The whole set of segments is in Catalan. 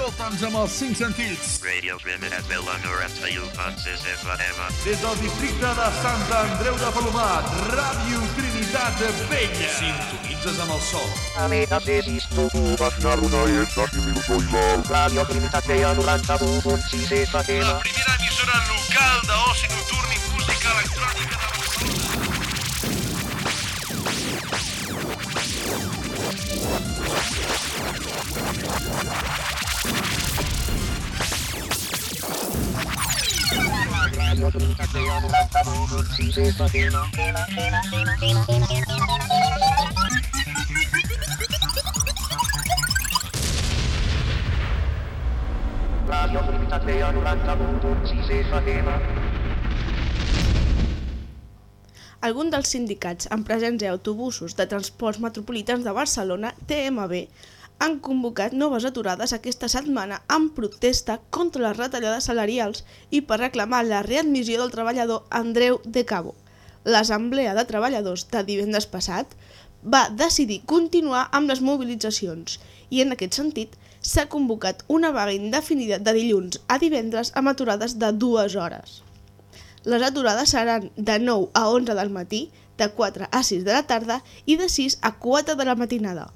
Escolta'ns amb els cinc sentits. Radio Trinitat Vella 91.6 FM. Des del districte de Sant Andreu de Palomat, Ràdio Trinitat Vella. Sintonitzes amb el sol. Radio Trinitat Vella 91.6 FM. La primera emissora local d'oci nocturn i Radio Trinitat Vella 91.6 FM. Radio Trinitat Vella 91.6 FM. Algun dels sindicats amb presència a autobusos de transports metropolitans de Barcelona, TMB, han convocat noves aturades aquesta setmana en protesta contra les retallades salarials i per reclamar la readmissió del treballador Andreu de Cabo. L'Assemblea de Treballadors de divendres passat va decidir continuar amb les mobilitzacions i en aquest sentit s'ha convocat una vaga indefinida de dilluns a divendres amb aturades de dues hores. Les aturades seran de 9 a 11 del matí, de 4 a 6 de la tarda i de 6 a 4 de la matinada.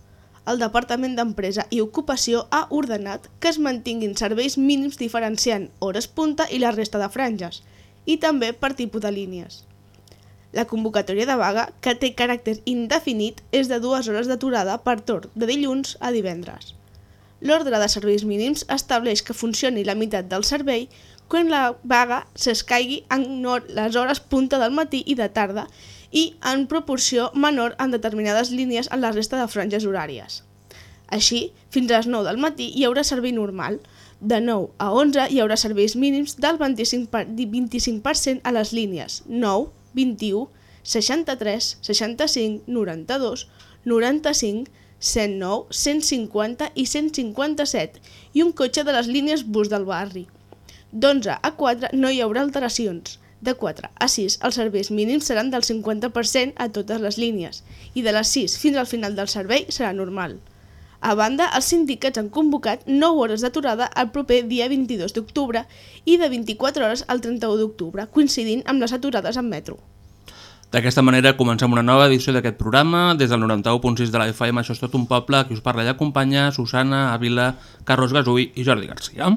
El Departament d'Empresa i Ocupació ha ordenat que es mantinguin serveis mínims diferenciant hores punta i la resta de franges, i també per tipus de línies. La convocatòria de vaga, que té caràcter indefinit, és de dues hores d'aturada per torn de dilluns a divendres. L'ordre de serveis mínims estableix que funcioni la meitat del servei quan la vaga s'escaigui en les hores punta del matí i de tarda i en proporció menor en determinades línies en la resta de franges horàries. Així, fins a les 9 del matí hi haurà servei normal. De 9 a 11 hi haurà serveis mínims del 25%, per, 25 a les línies 9, 21, 63, 65, 92, 95, 109, 150 i 157 i un cotxe de les línies bus del barri. D'11 a 4 no hi haurà alteracions. De 4 a 6 els serveis mínims seran del 50% a totes les línies i de les 6 fins al final del servei serà normal. A banda, els sindicats han convocat 9 hores d'aturada el proper dia 22 d'octubre i de 24 hores al 31 d'octubre, coincidint amb les aturades en metro. D'aquesta manera comencem una nova edició d'aquest programa. Des del 91.6 de la FM, això és tot un poble, qui us parla i acompanya, Susana, Ávila, Carlos Gasull i Jordi Garcia.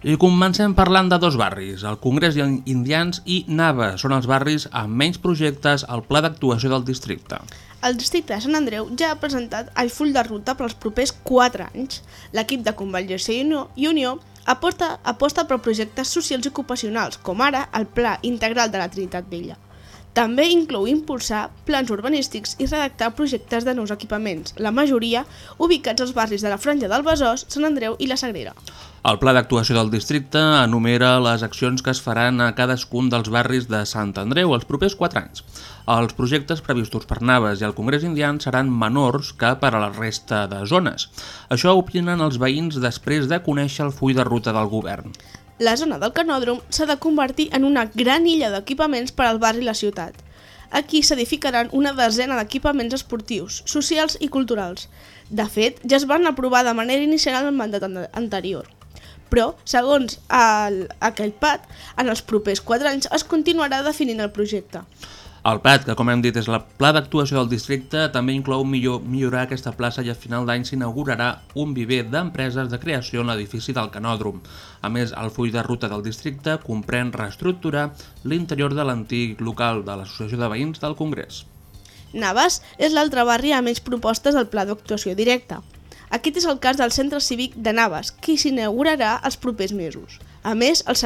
I comencem parlant de dos barris, el Congrés Indians i Nava. Són els barris amb menys projectes al pla d'actuació del districte. El districte de Sant Andreu ja ha presentat el full de ruta per als propers 4 anys. L'equip de Convergència i Unió, i Unió aposta, aposta per projectes socials i ocupacionals, com ara el Pla Integral de la Trinitat Vella. També inclou impulsar plans urbanístics i redactar projectes de nous equipaments, la majoria ubicats als barris de la Franja del Besòs, Sant Andreu i la Sagrera. El pla d'actuació del districte enumera les accions que es faran a cadascun dels barris de Sant Andreu els propers 4 anys. Els projectes previstos per Naves i el Congrés Indian seran menors que per a la resta de zones. Això opinen els veïns després de conèixer el full de ruta del govern. La zona del canòdrom s'ha de convertir en una gran illa d'equipaments per al barri i la ciutat. Aquí s'edificaran una desena d'equipaments esportius, socials i culturals. De fet, ja es van aprovar de manera inicial en el mandat an- anterior. Però, segons el, aquell PAT, en els propers 4 anys es continuarà definint el projecte. El PAT, que com hem dit és el pla d'actuació del districte, també inclou millor, millorar aquesta plaça i a final d'any s'inaugurarà un viver d'empreses de creació en l'edifici del Canòdrom. A més, el full de ruta del districte comprèn reestructurar l'interior de l'antic local de l'Associació de Veïns del Congrés. Navàs és l'altre barri amb menys propostes del pla d'actuació directa. Aquest és el cas del Centre Cívic de Navas, que s'inaugurarà els propers mesos. A més, els,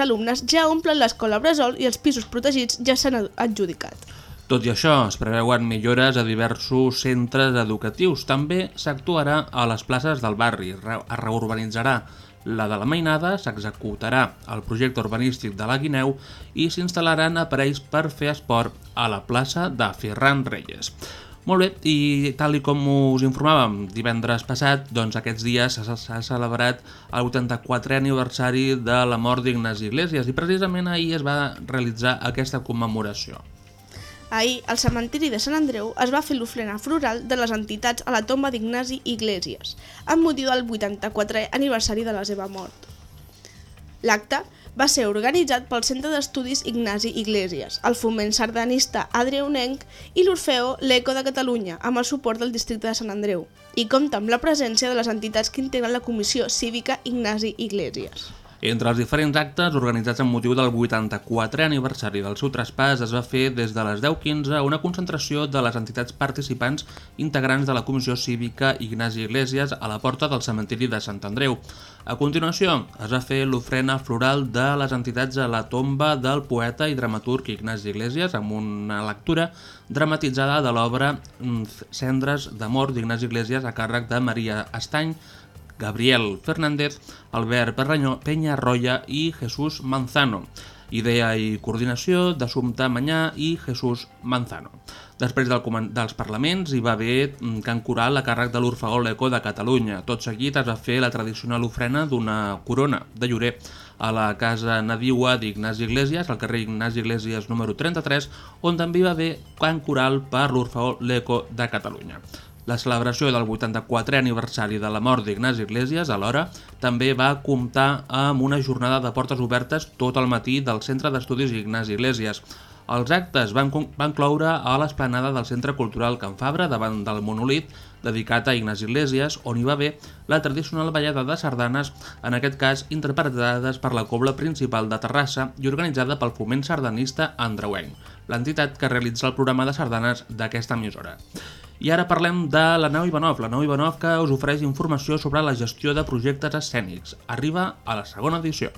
alumnes ja omplen l'escola Bressol i els pisos protegits ja s'han ad- adjudicat. Tot i això, es preveuen millores a diversos centres educatius. També s'actuarà a les places del barri, es reurbanitzarà la de la Mainada, s'executarà el projecte urbanístic de la Guineu i s'instal·laran aparells per fer esport a la plaça de Ferran Reyes. Molt bé, i tal i com us informàvem divendres passat, doncs aquests dies s'ha celebrat el 84è aniversari de la mort d'Ignasi Iglesias i precisament ahir es va realitzar aquesta commemoració. Ahir, al cementiri de Sant Andreu es va fer l'ofrena floral de les entitats a la tomba d'Ignasi Iglesias, amb motiu del 84è aniversari de la seva mort. L'acte va ser organitzat pel Centre d'Estudis Ignasi Iglesias, el Foment Sardanista Adreunenc i l'Orfeo L'Eco de Catalunya, amb el suport del districte de Sant Andreu, i compta amb la presència de les entitats que integren la Comissió Cívica Ignasi Iglesias. Entre els diferents actes organitzats amb motiu del 84è aniversari del seu traspàs es va fer des de les 10.15 una concentració de les entitats participants integrants de la Comissió Cívica Ignasi Iglesias a la porta del cementiri de Sant Andreu. A continuació es va fer l'ofrena floral de les entitats a la tomba del poeta i dramaturg Ignasi Iglesias amb una lectura dramatitzada de l'obra mm, Cendres d'amor d'Ignasi Iglesias a càrrec de Maria Estany, Gabriel Fernández, Albert Perranyó, Penya Roya i Jesús Manzano. Idea i coordinació d'Assumpta Manyà i Jesús Manzano. Després del, dels parlaments hi va haver mm, cant coral a càrrec de l'Orfeó L'Eco de Catalunya. Tot seguit es va fer la tradicional ofrena d'una corona de llorer a la casa nadiua d'Ignasi Iglesias, al carrer Ignasi Iglesias número 33, on també hi va haver cant coral per l'Orfeó L'Eco de Catalunya. La celebració del 84è aniversari de la mort d'Ignasi Iglesias, alhora, també va comptar amb una jornada de portes obertes tot el matí del Centre d'Estudis Ignasi Iglesias. Els actes van, van cloure a l'esplanada del Centre Cultural Can Fabra davant del monolit dedicat a Ignasi Iglesias, on hi va haver la tradicional ballada de sardanes, en aquest cas interpretades per la cobla principal de Terrassa i organitzada pel Foment Sardanista Andreuenc, l'entitat que realitza el programa de sardanes d'aquesta emissora. I ara parlem de la nau Ivanov, la nau Ivanov que us ofereix informació sobre la gestió de projectes escènics. Arriba a la segona edició.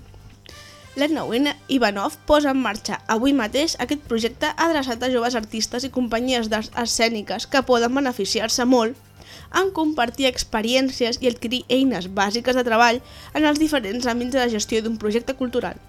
L'Etnowin Ivanov posa en marxa avui mateix aquest projecte adreçat a joves artistes i companyies d'arts escèniques que poden beneficiar-se molt en compartir experiències i adquirir eines bàsiques de treball en els diferents àmbits de la gestió d'un projecte cultural.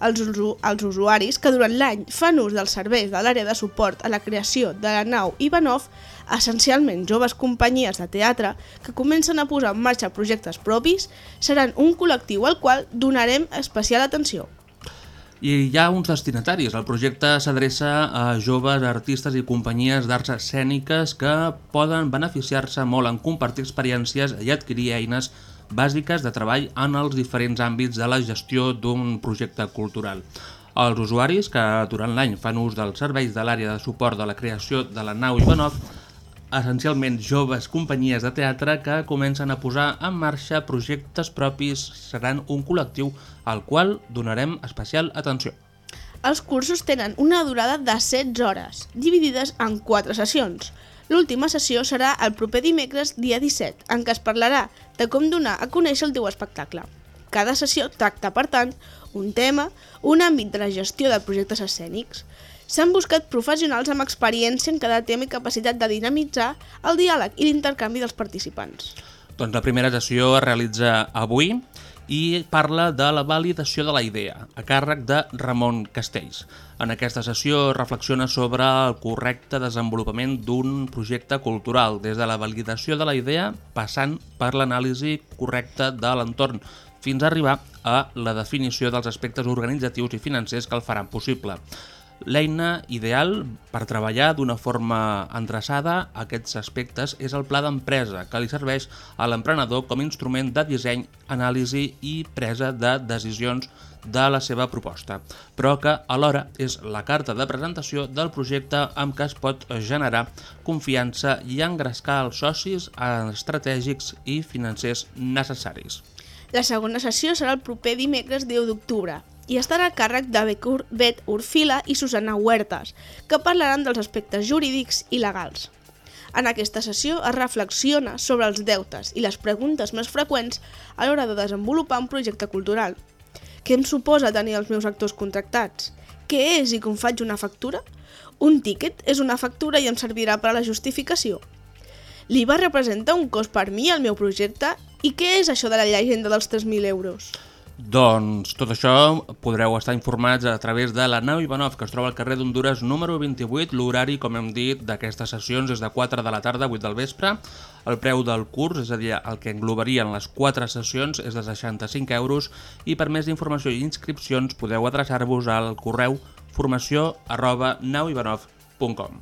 Els, usu els usuaris que durant l'any fan ús dels serveis de l'àrea de suport a la creació de la nau Ivanov, essencialment joves companyies de teatre que comencen a posar en marxa projectes propis, seran un col·lectiu al qual donarem especial atenció. I hi ha uns destinataris. El projecte s'adreça a joves artistes i companyies d'arts escèniques que poden beneficiar-se molt en compartir experiències i adquirir eines bàsiques de treball en els diferents àmbits de la gestió d'un projecte cultural. Els usuaris que durant l'any fan ús dels serveis de l'àrea de suport de la creació de la nau Ivanov essencialment joves companyies de teatre que comencen a posar en marxa projectes propis seran un col·lectiu al qual donarem especial atenció. Els cursos tenen una durada de 16 hores, dividides en 4 sessions. L'última sessió serà el proper dimecres, dia 17, en què es parlarà de com donar a conèixer el teu espectacle. Cada sessió tracta, per tant, un tema, un àmbit de la gestió de projectes escènics. S'han buscat professionals amb experiència en cada tema i capacitat de dinamitzar el diàleg i l'intercanvi dels participants. Doncs la primera sessió es realitza avui i parla de la validació de la idea, a càrrec de Ramon Castells. En aquesta sessió reflexiona sobre el correcte desenvolupament d'un projecte cultural, des de la validació de la idea passant per l'anàlisi correcta de l'entorn, fins a arribar a la definició dels aspectes organitzatius i financers que el faran possible. L'eina ideal per treballar d'una forma endreçada aquests aspectes és el pla d'empresa, que li serveix a l'emprenedor com a instrument de disseny, anàlisi i presa de decisions de la seva proposta, però que alhora és la carta de presentació del projecte amb què es pot generar confiança i engrescar els socis estratègics i financers necessaris. La segona sessió serà el proper dimecres 10 d'octubre i estarà a càrrec de Bet Urfila i Susana Huertas, que parlaran dels aspectes jurídics i legals. En aquesta sessió es reflexiona sobre els deutes i les preguntes més freqüents a l'hora de desenvolupar un projecte cultural. Què em suposa tenir els meus actors contractats? Què és i com faig una factura? Un tiquet és una factura i em servirà per a la justificació. L'IVA representa un cost per mi al meu projecte i què és això de la llegenda dels 3.000 euros? Doncs tot això podreu estar informats a través de la nau Ivanov, que es troba al carrer d'Honduras número 28. L'horari, com hem dit, d'aquestes sessions és de 4 de la tarda a 8 del vespre. El preu del curs, és a dir, el que englobarien les 4 sessions, és de 65 euros i per més informació i inscripcions podeu adreçar-vos al correu formació arroba nauivanov.com.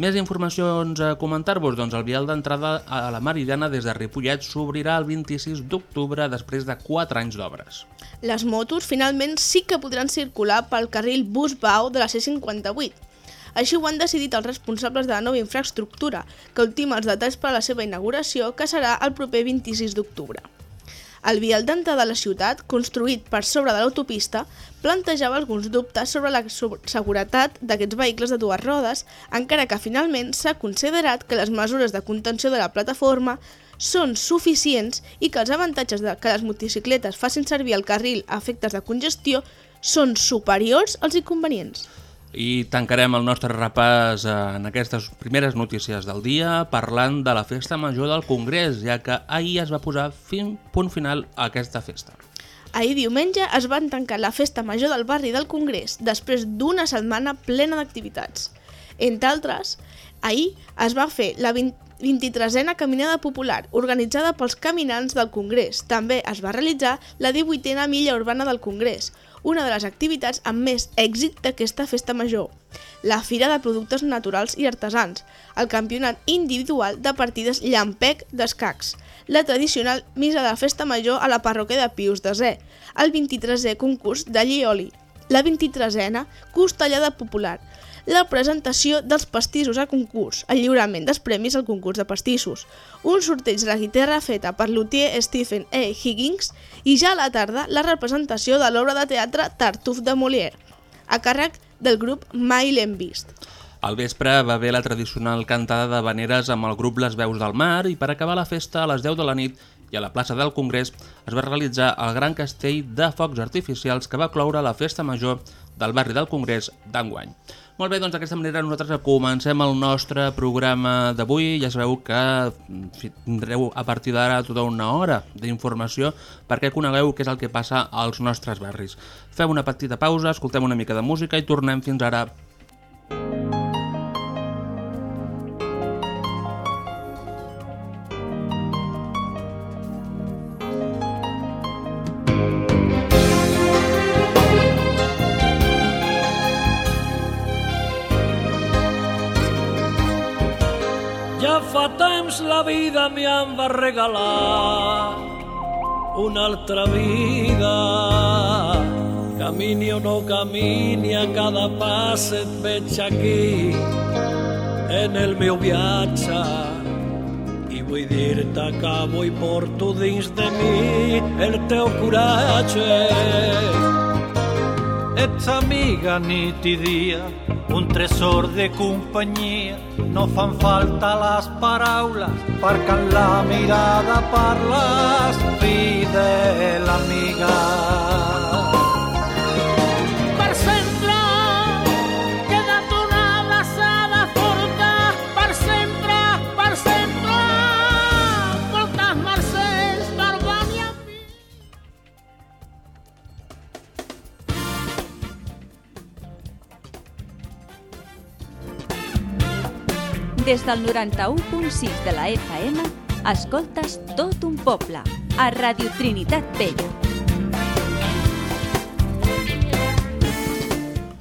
Més informacions a comentar-vos, doncs el vial d'entrada a la Meridiana des de Ripollet s'obrirà el 26 d'octubre després de 4 anys d'obres. Les motos finalment sí que podran circular pel carril bus-bau de la C58. Així ho han decidit els responsables de la nova infraestructura, que ultima els detalls per a la seva inauguració, que serà el proper 26 d'octubre. El vial d'entrada a la ciutat, construït per sobre de l'autopista, plantejava alguns dubtes sobre la seguretat d'aquests vehicles de dues rodes, encara que finalment s'ha considerat que les mesures de contenció de la plataforma són suficients i que els avantatges de que les motocicletes facin servir el carril a efectes de congestió són superiors als inconvenients. I tancarem el nostre repàs en aquestes primeres notícies del dia parlant de la festa major del Congrés, ja que ahir es va posar fin, punt final a aquesta festa. Ahir diumenge es van tancar la festa major del barri del Congrés després d'una setmana plena d'activitats. Entre altres, ahir es va fer la 20 23a Caminada Popular, organitzada pels caminants del Congrés. També es va realitzar la 18a Milla Urbana del Congrés, una de les activitats amb més èxit d'aquesta festa major. La Fira de Productes Naturals i Artesans, el Campionat Individual de Partides Llampec d'Escacs, la tradicional Missa de Festa Major a la parròquia de Pius Desè, el 23è concurs de Llioli, la 23a Costellada Popular, la presentació dels pastissos a concurs, el lliurament dels premis al concurs de pastissos, un sorteig de la guitarra feta per l'utier Stephen E. Higgins i ja a la tarda la representació de l'obra de teatre Tartuffe de Molière, a càrrec del grup Mai l'hem vist. Al vespre va haver la tradicional cantada de veneres amb el grup Les Veus del Mar i per acabar la festa a les 10 de la nit i a la plaça del Congrés es va realitzar el gran castell de focs artificials que va cloure la festa major del barri del Congrés d'enguany. Molt bé, doncs d'aquesta manera nosaltres comencem el nostre programa d'avui. Ja sabeu que fi, tindreu a partir d'ara tota una hora d'informació perquè conegueu què és el que passa als nostres barris. Fem una petita pausa, escoltem una mica de música i tornem fins ara la vida me em va regalar una altra vida. Camini o no camini, a cada pas et veig aquí en el meu viatge. I vull dir-te que avui porto dins de mi el teu coratge. Ets amiga nit i dia, un tresor de companyia. No fan falta les paraules, perquè en la mirada parles, fidel amiga. Des del 91.6 de la FM, escoltes tot un poble, a Radio Trinitat Vella.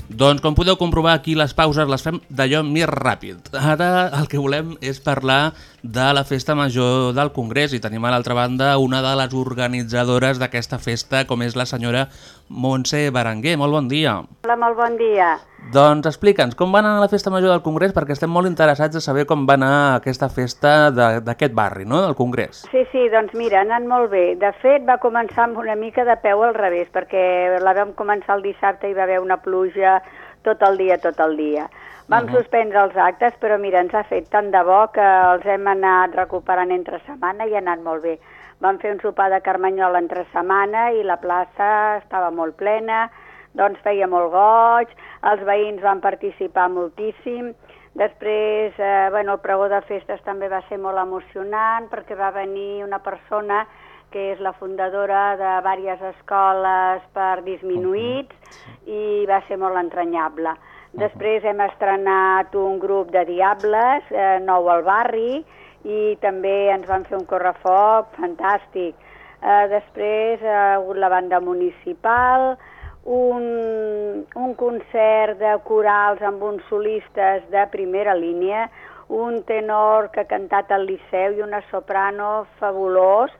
Doncs com podeu comprovar aquí les pauses les fem d'allò més ràpid. Ara el que volem és parlar de la festa major del Congrés i tenim a l'altra banda una de les organitzadores d'aquesta festa com és la senyora Montse Berenguer. Molt bon dia. Hola, molt bon dia. Doncs explica'ns, com va anar la festa major del Congrés? Perquè estem molt interessats a saber com va anar aquesta festa de- d'aquest barri, no?, del Congrés. Sí, sí, doncs mira, ha anat molt bé. De fet, va començar amb una mica de peu al revés, perquè la vam començar el dissabte i va haver una pluja tot el dia, tot el dia. Vam uh -huh. suspendre els actes, però mira, ens ha fet tant de bo que els hem anat recuperant entre setmana i ha anat molt bé. Vam fer un sopar de carmanyola entre setmana i la plaça estava molt plena, doncs feia molt goig, els veïns van participar moltíssim, després, eh, bueno, el pregó de festes també va ser molt emocionant perquè va venir una persona que és la fundadora de diverses escoles per disminuïts i va ser molt entranyable. Després hem estrenat un grup de diables, eh, nou al barri, i també ens van fer un correfoc fantàstic. Eh, després ha hagut la banda municipal, un, un concert de corals amb uns solistes de primera línia, un tenor que ha cantat al Liceu i una soprano fabulós.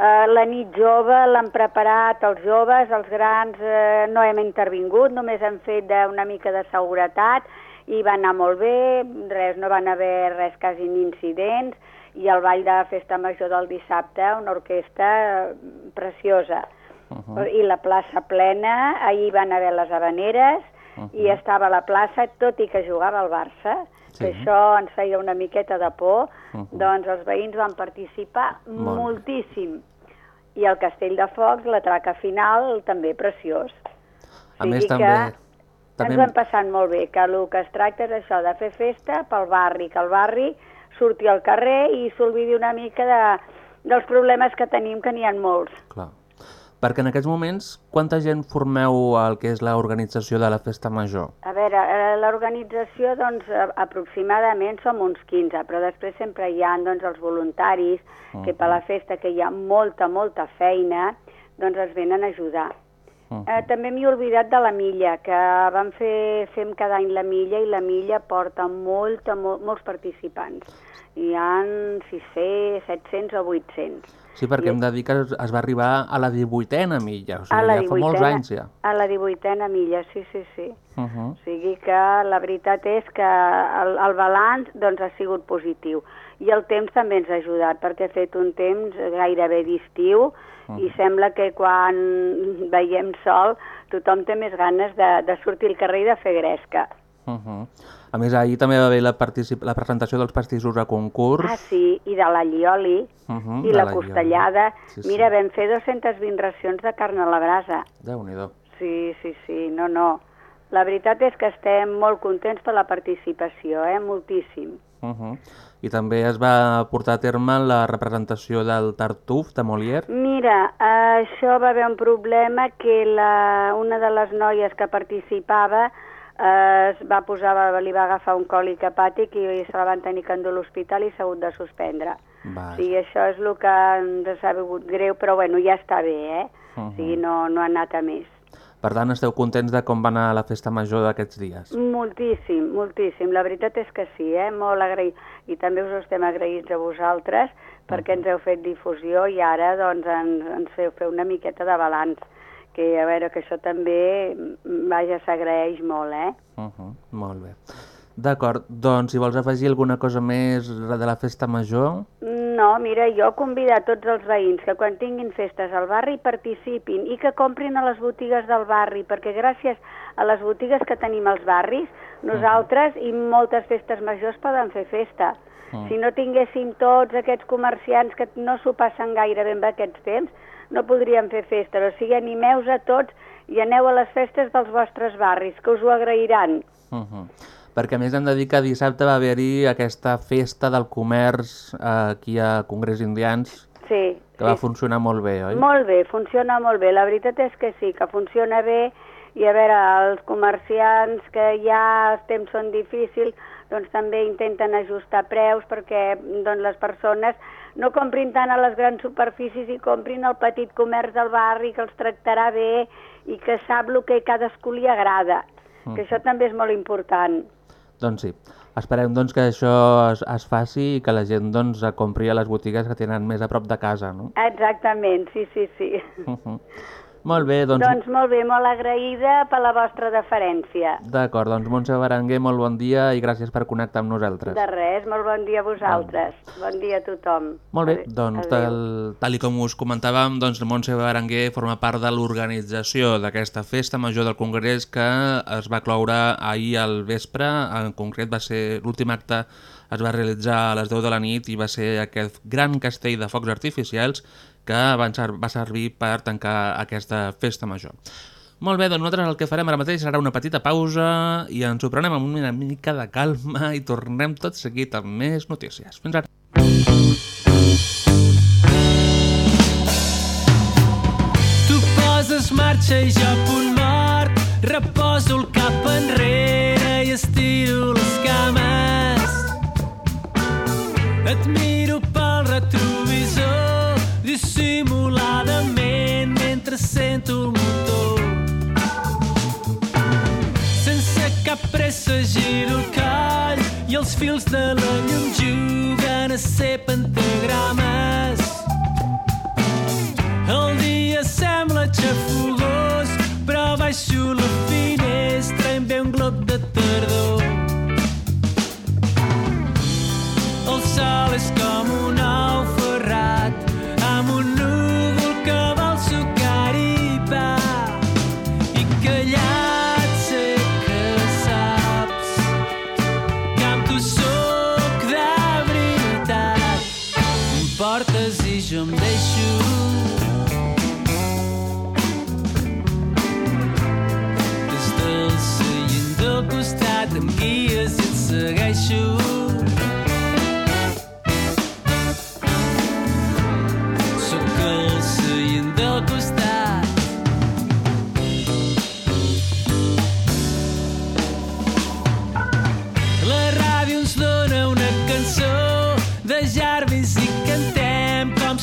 Eh, la nit jove l'han preparat els joves, els grans eh, no hem intervingut, només hem fet una mica de seguretat i va anar molt bé, res, no van haver res quasi ni incidents, i el ball de festa major del dissabte, una orquestra eh, preciosa. Uh -huh. I la plaça plena, ahir van haver les habaneres, uh -huh. i estava a la plaça, tot i que jugava al Barça, sí. que això ens feia una miqueta de por, uh -huh. doncs els veïns van participar Molt moltíssim. I el Castell de Focs, la traca final, també preciós. A O més, sigui també... que també... ens ho hem passat molt bé, que el que es tracta és això, de fer festa pel barri, que el barri surti al carrer i s'olvidi una mica de, dels problemes que tenim, que n'hi ha molts. Clar. Perquè en aquests moments, quanta gent formeu el que és l'organització de la Festa Major? A veure, eh, l'organització, doncs, aproximadament som uns 15, però després sempre hi ha, doncs, els voluntaris, que per la festa, que hi ha molta, molta feina, doncs ens venen a ajudar. Uh Eh, també m'he oblidat de la milla, que vam fer, fem cada any la milla i la milla porta molta, mol, molts participants. Hi ha 600, 700 o 800. Sí, perquè I- hem de dir que es, va arribar a la 18a milla, o sigui, a la ja fa molts 18a anys ja. A la 18a milla, sí, sí, sí. Uh -huh. O sigui que la veritat és que el, el balanç doncs, ha sigut positiu. I el temps també ens ha ajudat, perquè ha fet un temps gairebé d'estiu i sembla que quan veiem sol tothom té més ganes de, de sortir al carrer i de fer gresca. Uh -huh. A més, ahir també va haver la, particip... la presentació dels pastissos a concurs. Ah, sí, i de la llioli Uh -huh, i la, la costellada. Sí, sí. Mira, vam fer 220 racions de carn a la brasa. Déu-n'hi-do. Sí, sí, sí, no, no. La veritat és que estem molt contents per la participació, eh? moltíssim. Uh -huh. I també es va portar a terme la representació del Tartuf de Molière. Mira, eh, això va haver un problema que la, una de les noies que participava eh, es va posar, va, li va agafar un còlic hepàtic i se la van tenir que endur a l'hospital i s'ha hagut de suspendre. Va. O sigui, això és el que ens ha sabut greu, però bueno, ja està bé, eh? Uh O sigui, no, no ha anat a més. Per tant, esteu contents de com va anar la festa major d'aquests dies. Moltíssim, moltíssim. La veritat és que sí, eh? molt agraït. I també us estem agraïts a vosaltres perquè ens heu fet difusió i ara doncs, ens, ens feu fer una miqueta de balanç. Que a veure, que això també, mm, vaja, s'agraeix molt, eh? Uh -huh. Molt bé. D'acord, doncs si vols afegir alguna cosa més de la festa major... No, mira, jo convido a tots els veïns que quan tinguin festes al barri participin i que comprin a les botigues del barri, perquè gràcies a les botigues que tenim als barris, nosaltres i moltes festes majors poden fer festa. Mm. Si no tinguéssim tots aquests comerciants que no s'ho passen gaire ben bé aquests temps, no podríem fer festa. O sigui, animeu a tots i aneu a les festes dels vostres barris, que us ho agrairan. Uh -huh. Perquè a més hem de dir que dissabte va haver-hi aquesta festa del comerç eh, aquí a Congrés Indians, Sí, que va sí, funcionar molt bé, oi? Molt bé, funciona molt bé. La veritat és que sí, que funciona bé i a veure, els comerciants que ja els temps són difícils, doncs també intenten ajustar preus perquè doncs, les persones no comprin tant a les grans superfícies i comprin al petit comerç del barri que els tractarà bé i que sap el que cadascú li agrada, que això també és molt important. Doncs sí. Esperem doncs, que això es, es faci i que la gent doncs, compri a les botigues que tenen més a prop de casa, no? Exactament, sí, sí, sí. Uh -huh. Molt bé, doncs... doncs molt bé, molt agraïda per la vostra deferència. D'acord, doncs Montse Berenguer, molt bon dia i gràcies per connectar amb nosaltres. De res, molt bon dia a vosaltres. Bon dia a tothom. Molt bé, doncs tal, tal i com us comentàvem, doncs Montse Berenguer forma part de l'organització d'aquesta festa major del Congrés que es va cloure ahir al vespre, en concret va ser l'últim acte es va realitzar a les 10 de la nit i va ser aquest gran castell de focs artificials que van ser, va servir per tancar aquesta festa major. Molt bé, doncs nosaltres el que farem ara mateix serà una petita pausa i ens ho prenem amb una mica de calma i tornem tot seguit amb més notícies. Fins ara. Tu poses marxa i jo punt mort, reposo el cap enrere i estiro les cames. Et miro sento el motor. Sense cap pressa giro el coll i els fils de la llum juguen a ser pentagrames. El dia sembla xafogós, però baixo la finestra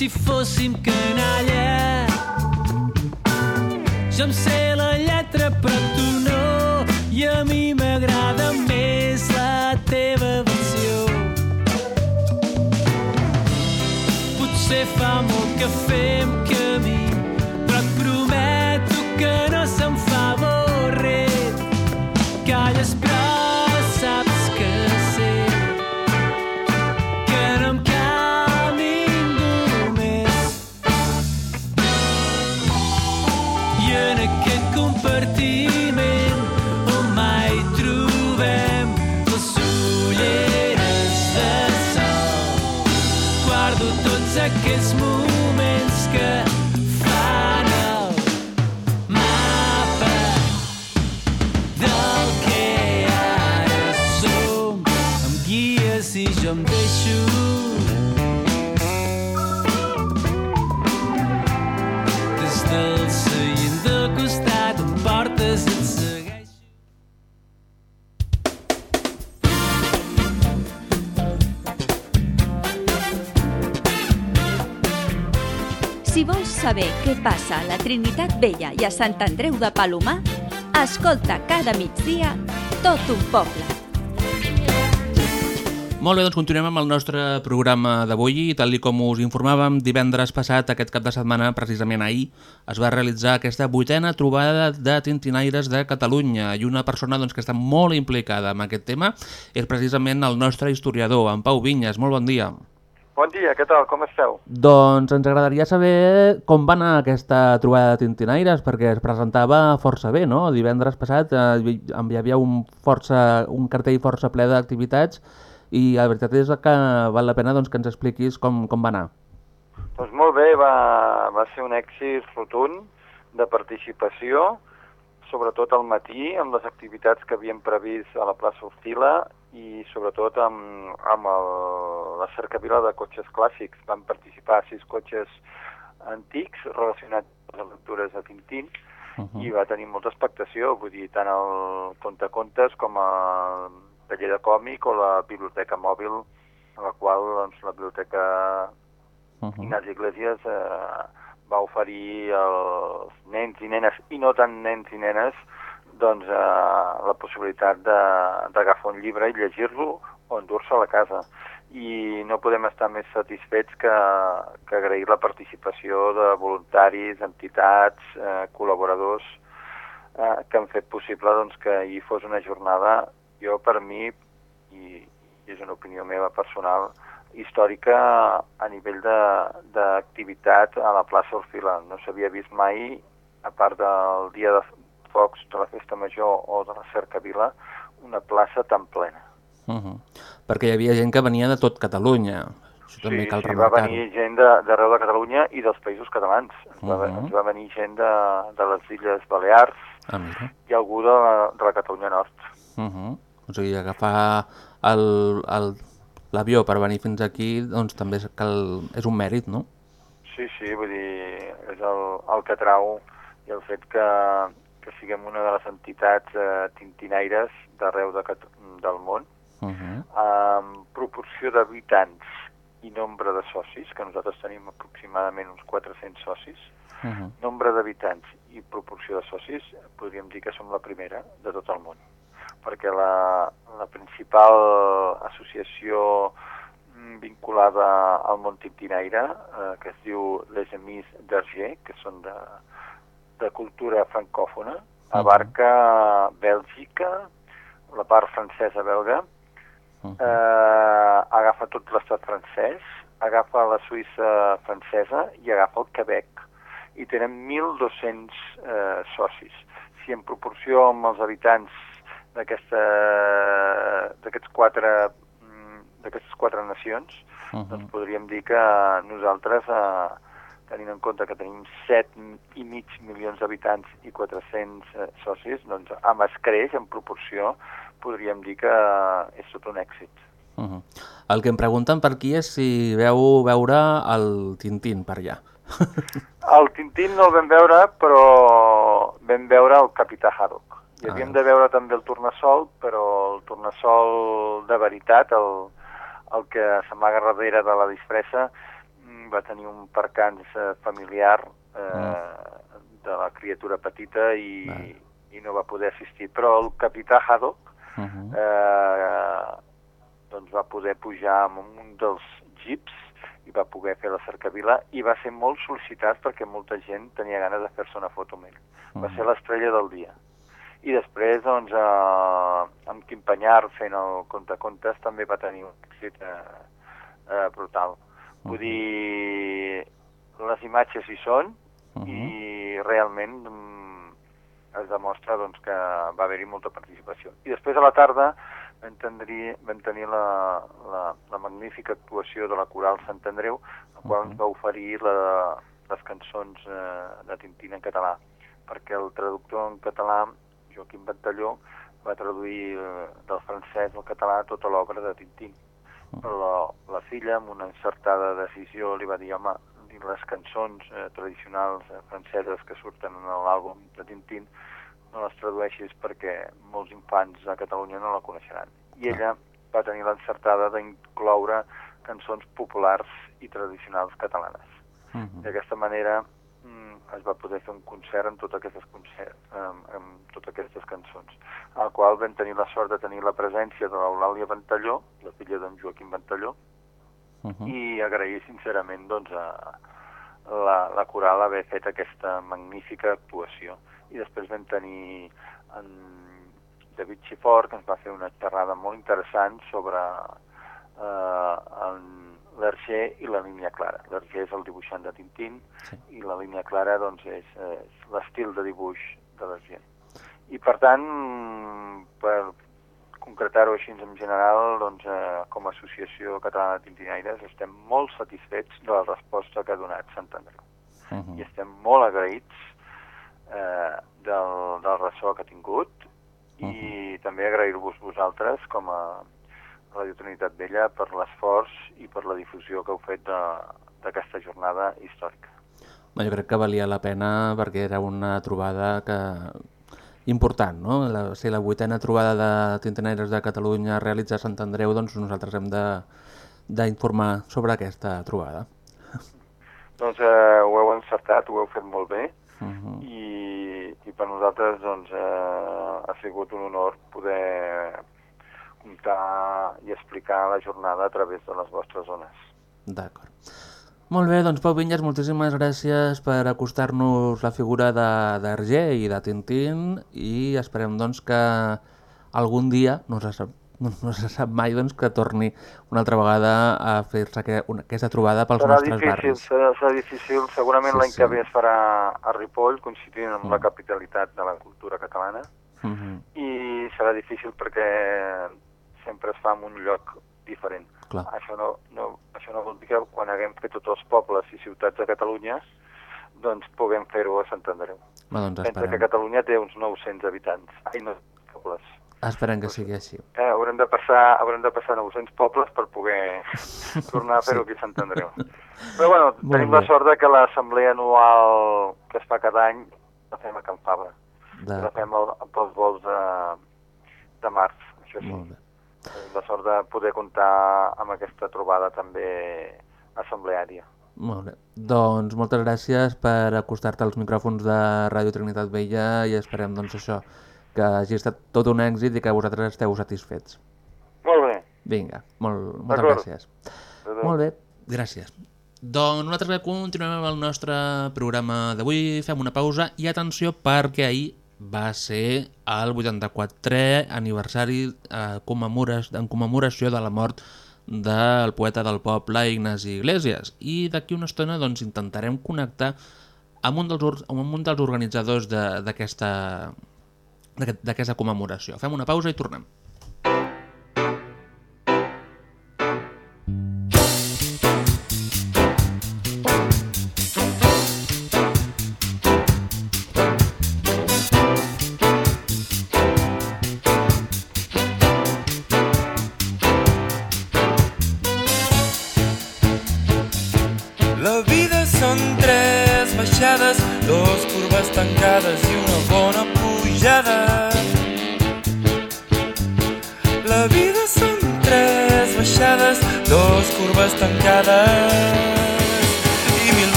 si fóssim canalla. Jo em sé la lletra però tu no i a mi m'agrada més la teva versió. Potser fa molt que fem camí saber què passa a la Trinitat Vella i a Sant Andreu de Palomar, escolta cada migdia tot un poble. Molt bé, doncs continuem amb el nostre programa d'avui i tal com us informàvem divendres passat, aquest cap de setmana, precisament ahir, es va realitzar aquesta vuitena trobada de tintinaires de Catalunya i una persona doncs, que està molt implicada en aquest tema és precisament el nostre historiador, en Pau Vinyes. Molt bon dia. Bon dia, què tal? Com esteu? Doncs ens agradaria saber com va anar aquesta trobada de tintinaires, perquè es presentava força bé, no? Divendres passat eh, hi havia un, força, un cartell força ple d'activitats i la veritat és que val la pena doncs, que ens expliquis com, com va anar. Doncs molt bé, va, va ser un èxit rotund de participació, sobretot al matí, amb les activitats que havíem previst a la plaça Hostila i sobretot amb, amb el, la cercavila de cotxes clàssics. Van participar sis cotxes antics relacionats amb les lectures de Tintín uh -huh. i va tenir molta expectació, vull dir, tant el contacontes com el taller de còmic o la biblioteca mòbil, a la qual doncs, la biblioteca uh -huh. Ignasi Iglesias eh, va oferir als nens i nenes, i no tant nens i nenes, doncs, eh, la possibilitat d'agafar un llibre i llegir-lo o endur-se a la casa. I no podem estar més satisfets que, que agrair la participació de voluntaris, entitats, eh, col·laboradors eh, que han fet possible doncs, que hi fos una jornada, jo per mi, i, i és una opinió meva personal, històrica a nivell d'activitat a la plaça Orfila. No s'havia vist mai, a part del dia de focs de la Festa Major o de la Cercavila, una plaça tan plena. Uh -huh. Perquè hi havia gent que venia de tot Catalunya. Això també cal sí, va venir gent de- d'arreu de, Catalunya i dels països catalans. Ens, va, Mhm. ens va venir gent de, de les Illes Balears Ah, mira. i algú de, la- de la Catalunya Nord. Uh -huh. O sigui, agafar el- el- l'avió per venir fins aquí doncs també és, cal, és un mèrit, no? Sí, sí, vull dir, és el, el que trau i el fet que, que siguem una de les entitats eh, tintinaires d'arreu de, del món, Uh -huh. amb proporció d'habitants i nombre de socis, que nosaltres tenim aproximadament uns 400 socis, Uh -huh. nombre d'habitants i proporció de socis, podríem dir que som la primera de tot el món. Perquè la, la principal associació mm, vinculada al món tintinaire, eh, que es diu Les Amis d'Arger, que són de, de cultura francòfona, abarca Bèlgica, la part francesa belga, eh, agafa tot l'estat francès, agafa la Suïssa francesa i agafa el Quebec. I tenen 1.200 eh, socis. Si en proporció amb els habitants d'aquesta- d'aquests quatre mm, d'aquestes quatre nacions, Uh doncs podríem dir que nosaltres, eh, tenint en compte que tenim 7 i mig milions d'habitants i 400 eh, socis, doncs amb escreix, en proporció, podríem dir que és tot un èxit. Uh -huh. El que em pregunten per aquí és si veu veure el Tintín per allà. El Tintín no el vam veure, però vam veure el Capità Haddock. I Ah. havíem de veure també el Tornassol, però el Tornassol de veritat, el, el que s'amaga darrere de la disfressa, va tenir un percans eh, familiar eh, de la criatura petita i, i no va poder assistir. Però el Capità Haddock Uh -huh. eh, doncs va poder pujar amb un dels jeeps i va poder fer la cercavila i va ser molt sol·licitat perquè molta gent tenia ganes de fer-se una foto amb ell. Va ser l'estrella del dia. I després, doncs, eh, amb Quim Panyar fent el contacontes també va tenir un èxit eh, eh, brutal. Vull dir, les imatges hi són i realment mm, es demostra doncs, que va haver-hi molta participació. I després a la tarda vam tenir, vam tenir la, la, la magnífica actuació de la Coral Sant Andreu, la qual ens va oferir la, les cançons eh, de Tintín en català, perquè el traductor en català, Joaquim Ventalló, va traduir eh, del francès al català tota l'obra de Tintín. Però la, la filla, amb una encertada decisió, li va dir, home, les cançons eh, tradicionals eh, franceses que surten en l'àlbum de Tintín no les tradueixis perquè molts infants a Catalunya no la coneixeran. I ella va tenir l'encertada d'incloure cançons populars i tradicionals catalanes. Mhm. D'aquesta manera es va poder fer un concert amb totes aquestes, concert, amb, amb totes aquestes cançons, al qual vam tenir la sort de tenir la presència de l'Eulàlia Ventalló, la filla d'en Joaquim Ventalló, Uh -huh. i agrair sincerament doncs, a la, la coral haver fet aquesta magnífica actuació. I després vam tenir en David Xifort, que ens va fer una xerrada molt interessant sobre eh, en l'Hergé i la línia clara. L'Hergé és el dibuixant de Tintín Sí. i la línia clara doncs, és, és l'estil de dibuix de l'Hergé. I per tant, per concretar-ho així en general, doncs, eh, com a Associació Catalana de Tintinaires estem molt satisfets de la resposta que ha donat Sant Andreu. Uh -huh. I estem molt agraïts eh, del, del ressò que ha tingut i també agrair-vos vosaltres com a Radio Trinitat Vella per l'esforç i per la difusió que heu fet d'aquesta jornada històrica. Bé, Jo crec que valia la pena perquè era una trobada que important, no? La, ser la vuitena trobada de tintinaires de Catalunya a realitzar a Sant Andreu, doncs nosaltres hem d'informar sobre aquesta trobada. Doncs eh, ho heu encertat, ho heu fet molt bé Uh -huh. i, i per nosaltres doncs, eh, ha sigut un honor poder comptar i explicar la jornada a través de les vostres zones. D'acord. Molt bé, doncs Pau Vinyes, moltíssimes gràcies per acostar-nos la figura de- d'Arger i de Tintín i esperem doncs que algun dia, no se sap, no, no se sap mai, doncs que torni una altra vegada a fer-se aquesta trobada pels serà nostres difícil, barris. serà, serà difícil. Segurament Sí, l'any sí. que ve es farà a Ripoll, coincidint amb Mm. la capitalitat de la cultura catalana, Uh -huh. i serà difícil perquè sempre es fa en un lloc diferent. Clar. Això no, no, això no vol dir que quan haguem fet tots els pobles i ciutats de Catalunya doncs puguem fer-ho a Sant Andreu. Va, doncs Pensa esperem. que Catalunya té uns 900 habitants. Ai, no, pobles. Esperem que sigui així. Eh, haurem, de passar, haurem de passar 900 pobles per poder tornar a fer-ho aquí a Sant Andreu. Però bueno, Molt tenim bé. la sort de que l'assemblea anual que es fa cada any la fem a Can Fabra. De... La fem el, pels vols de, de març, això sí. Molt bé. La sort de poder comptar amb aquesta trobada també assembleària. Molt bé. Doncs moltes gràcies per acostar-te als micròfons de Ràdio Trinitat Vella i esperem doncs això, que hagi estat tot un èxit i que vosaltres esteu satisfets. Molt bé. Vinga, molt, moltes gràcies. Adéu. Molt bé, gràcies. Doncs nosaltres continuem amb el nostre programa d'avui, fem una pausa i atenció perquè ahir va ser el 84è aniversari eh, commemores, en commemoració de la mort del poeta del poble Ignasi Iglesias i d'aquí una estona doncs, intentarem connectar amb un dels, amb un dels organitzadors de- d'aquesta d'aquest- d'aquesta commemoració. Fem una pausa i tornem.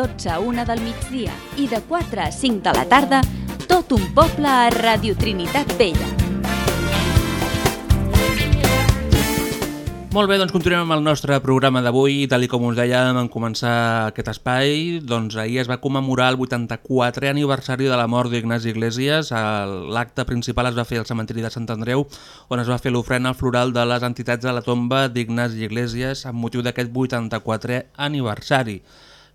12 a 1 del migdia i de 4 a 5 de la tarda, tot un poble a Radio Trinitat Vella. Molt bé, doncs continuem amb el nostre programa d'avui i tal com us dèiem en començar aquest espai, doncs ahir es va commemorar el 84è aniversari de la mort d'Ignasi Iglesias. L'acte principal es va fer al cementiri de Sant Andreu, on es va fer l'ofrena floral de les entitats de la tomba d'Ignasi Iglesias amb motiu d'aquest 84è aniversari.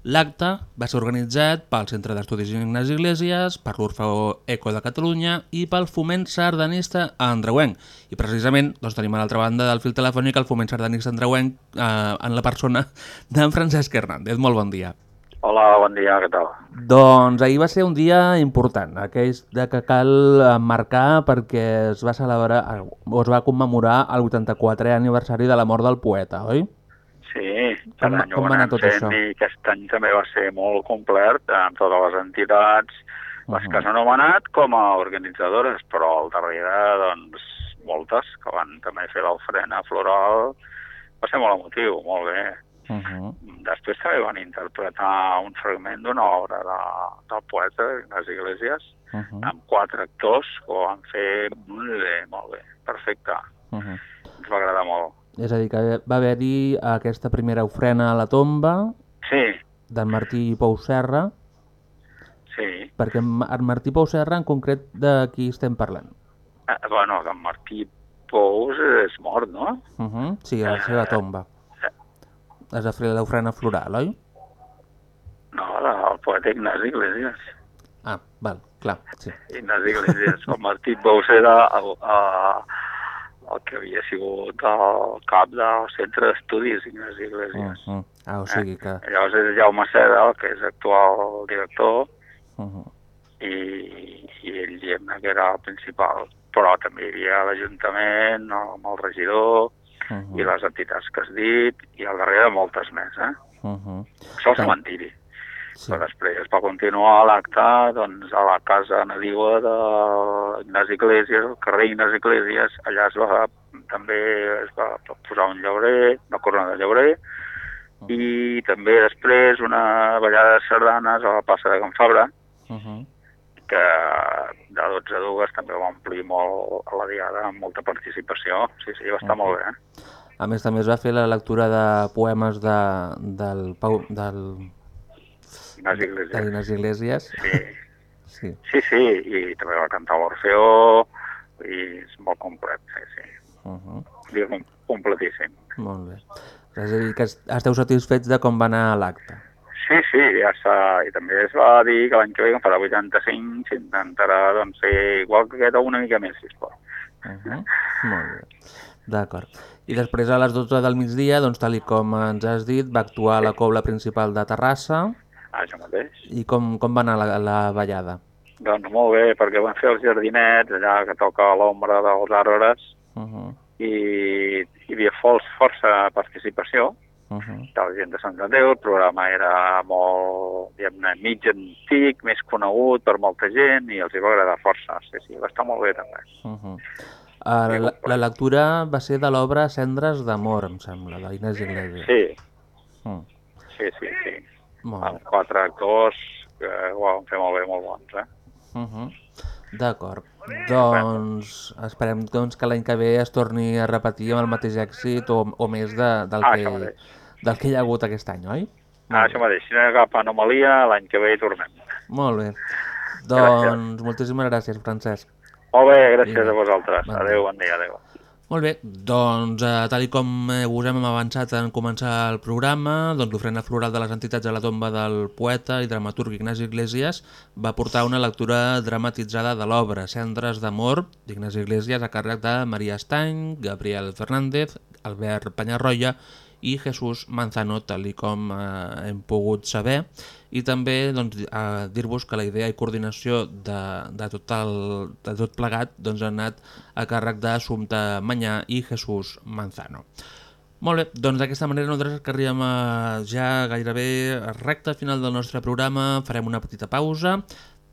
L'acte va ser organitzat pel Centre d'Estudis Ignasi Iglesias, per l'Orfeó Eco de Catalunya i pel Foment Sardanista Andreuenc. I precisament doncs, tenim a l'altra banda del fil telefònic el Foment Sardanista Andreuenc eh, en la persona d'en Francesc Hernández. Molt bon dia. Hola, bon dia, què tal? Doncs ahir va ser un dia important, aquell de que cal eh, marcar perquè es va celebrar, o es va commemorar el 84è aniversari de la mort del poeta, oi? Sí, Com- any com va anar tot això? i aquest any també va ser molt complet amb totes les entitats, les que s'han anomenat com a organitzadores, però al darrere, doncs, moltes que van també fer l'ofrena floral. Va ser molt emotiu, molt bé. Uh -huh. Després també van interpretar un fragment d'una obra de, del poeta Ignasi Iglesias Uh -huh. amb quatre actors que ho van fer molt bé, molt bé, perfecte. Uh -huh. Ens va agradar molt. És a dir, que va haver-hi aquesta primera ofrena a la tomba Sí, d'en Martí Pou Serra, sí. perquè en Ma- en Martí Pou Serra en concret de qui estem parlant? Eh, bueno, que en Martí Pous és mort, no? Uh -huh. Sí, a la seva tomba. Has de fer l'ofrena floral, oi? No, la- el poeta Ignasi Iglesias. Ah, val, clar, sí. Ignasi Iglesias. El Martí Pous era el, el, el que havia sigut el cap del centre d'estudis Ignasi Iglesias. Uh -huh. Ah, o sigui que... Llavors és Jaume Seda, el que és actual director, Uh -huh. i, i ell, diguem-ne, que era el principal. Però també hi havia l'Ajuntament, amb el regidor, Uh -huh. i les entitats que has dit, i al darrere moltes més, eh? Uh -huh. Això al cementiri. Sí. Però després va continuar l'acte doncs, a la casa nadiua d'Ignasi Iglesias, al carrer Ignasi Iglesias, allà es va, també es va posar un llaurer, una corona de llaurer, i també després una ballada de sardanes a la plaça de Can Fabra, Uh -huh. que de 12 a 2 també va omplir molt a la diada amb molta participació. Sí, sí, va estar molt bé. Eh? A més, també es va fer la lectura de poemes de, del, Pau, del, Ignasi Iglesias. de l'Ignasi Iglesias. Sí. Sí. Sí, sí, i també va cantar l'Orfeó, i és molt complet, sí, sí. Uh -huh. Completíssim. Molt bé. És a dir, que es- esteu satisfets de com va anar l'acte. Sí, sí, ja s'ha... I també es va dir que l'any que ve, quan farà 85, s'intentarà doncs, ser igual que aquest o una mica més, sisplau. Uh -huh. Molt bé. D'acord. I després a les 12 del migdia, doncs tal com ens has dit, va actuar a la cobla principal de Terrassa. Això mateix. I com, com va anar la, la ballada? Doncs molt bé, perquè van fer els jardinets, allà que toca a l'ombra dels arbres, Uh -huh. i hi havia força participació, Uh -huh. de la gent de Sant Andreu, el programa era molt, diguem-ne, mig antic, més conegut per molta gent, i els hi va agradar força, sí, sí, va estar molt bé també. Uh -huh. Uh, la, la lectura va ser de l'obra Cendres d'amor, em sembla, de l'Inés Iglesias. Sí, Mm. sí, sí, sí. Amb quatre actors que ho van fer molt bé, molt bons, eh? Uh -huh. D'acord. Doncs esperem doncs, que l'any que ve es torni a repetir amb el mateix èxit o, o més de, del, Ah, que, del que hi ha hagut aquest any, oi? Ah, això mateix, si no hi ha cap anomalia, l'any que ve hi tornem. Molt bé. Doncs moltíssimes gràcies, Francesc. Molt bé, gràcies Vinga. a vosaltres. Adéu, bon dia, adéu. Molt bé, doncs eh, tal i com eh, us hem avançat en començar el programa, doncs l'ofrena floral de les entitats a la tomba del poeta i dramaturg Ignasi Iglesias va portar una lectura dramatitzada de l'obra Cendres d'amor d'Ignasi Iglesias a càrrec de Maria Estany, Gabriel Fernández, Albert Penyarroia i Jesús Manzano, tal i com eh, hem pogut saber. I també doncs, eh, dir-vos que la idea i coordinació de, de, tot, el, de tot plegat doncs, ha anat a càrrec d'Assumpta Manyà i Jesús Manzano. Molt bé, doncs d'aquesta manera nosaltres que arribem a ja gairebé recta final del nostre programa, farem una petita pausa,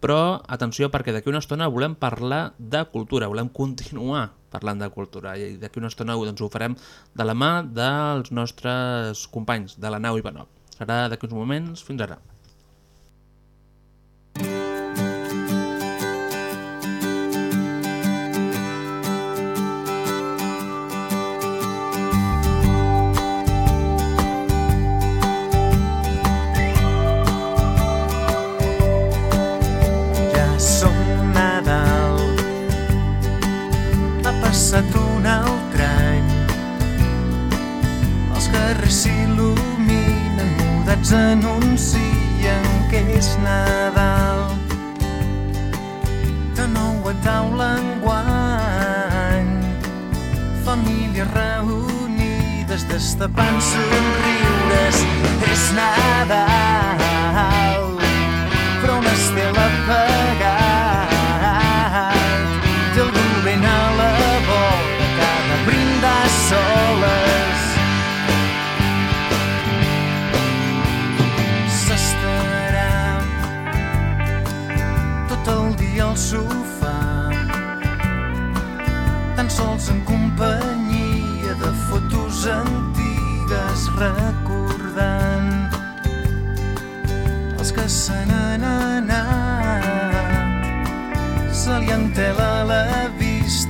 però atenció perquè d'aquí una estona volem parlar de cultura, volem continuar parlant de cultura i d'aquí una estona doncs, ho farem de la mà dels nostres companys de la nau Ivanov. Serà d'aquí uns moments, fins ara. Anuncien que és Nadal. De nou a taula enguany famílies reunides destapant somriures és Nadal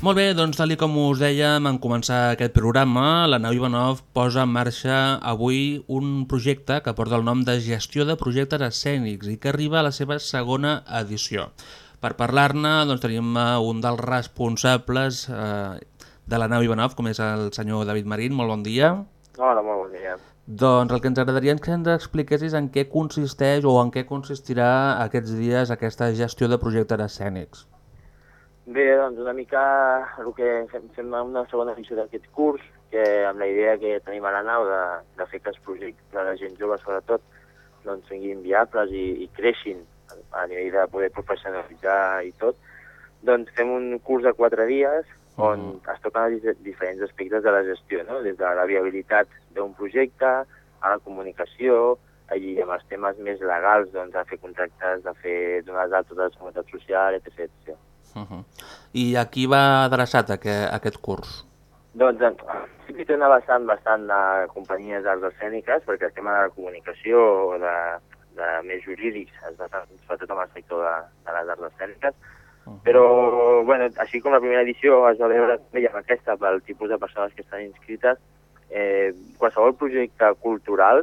Molt bé, doncs tal i com us dèiem en començar aquest programa, la nau Ivanov posa en marxa avui un projecte que porta el nom de Gestió de Projectes Escènics i que arriba a la seva segona edició. Per parlar-ne doncs, tenim un dels responsables eh, de la nau Ivanov, com és el senyor David Marín. Molt bon dia. Hola, molt bon dia. Doncs el que ens agradaria és que ens expliquessis en què consisteix o en què consistirà aquests dies aquesta gestió de projectes escènics. Bé, doncs una mica el que fem, fem una segona edició d'aquest curs, que amb la idea que tenim a la nau de, de fer que els projectes de la gent jove, sobretot, doncs siguin viables i, i creixin a nivell de poder professionalitzar i tot, doncs fem un curs de quatre dies on es toquen els diferents aspectes de la gestió, no? des de la viabilitat d'un projecte a la comunicació, i amb els temes més legals, doncs, de fer contractes, de fer donar altres de la Seguretat Social, etc. etc. Uh -huh. I a qui va adreçat aquest, aquest curs? Doncs en principi té una vessant bastant de companyies d'arts escèniques, perquè el tema de la comunicació o de, de més jurídics es basa sobretot en el sector de, de les arts escèniques, però, bueno, així com la primera edició es va veure també amb aquesta pel tipus de persones que estan inscrites, eh, qualsevol projecte cultural,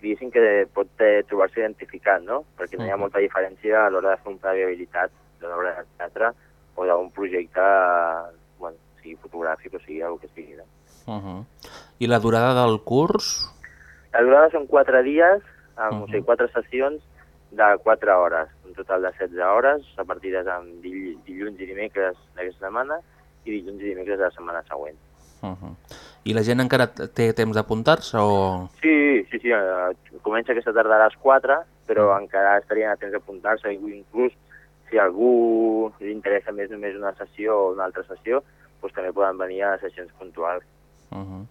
diguéssim que pot eh, trobar-se identificat, no? Perquè no hi ha molta diferència a l'hora de fer un pla de viabilitat d'una obra de teatre o d'un projecte, bueno, sigui fotogràfic o sigui el que sigui. No? Uh -huh. I la durada del curs? La durada són quatre dies, amb uh -huh. o sigui, quatre sessions de 4 hores, un total de 16 hores, repartides en dill dilluns i dimecres d'aquesta setmana i dilluns i dimecres de la setmana següent. Uh -huh. I la gent encara té temps d'apuntar-se o...? Sí, sí, sí, eh, comença aquesta tarda a les 4, però encara estarien a temps d'apuntar-se, inclús si a algú li interessa més només una sessió o una altra sessió, doncs també poden venir a sessions puntuals. Uh -huh.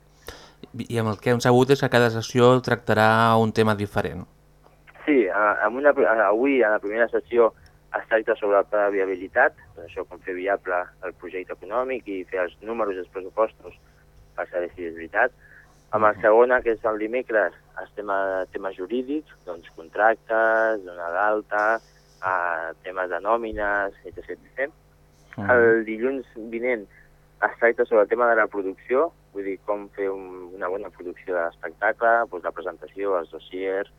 I amb el que hem sabut és que cada sessió tractarà un tema diferent. Sí, amb una, avui, en la primera sessió, es tracta sobre el pla de viabilitat, doncs això, com fer viable el projecte econòmic i fer els números i els pressupostos per saber si és veritat. Amb la segona, que és el dimecres, els tema, temes jurídics, doncs contractes, donar d'alta, a temes de nòmines, etc. etc. Mm. El dilluns vinent es tracta sobre el tema de la producció, vull dir, com fer un, una bona producció de l'espectacle, doncs la presentació, els dossiers,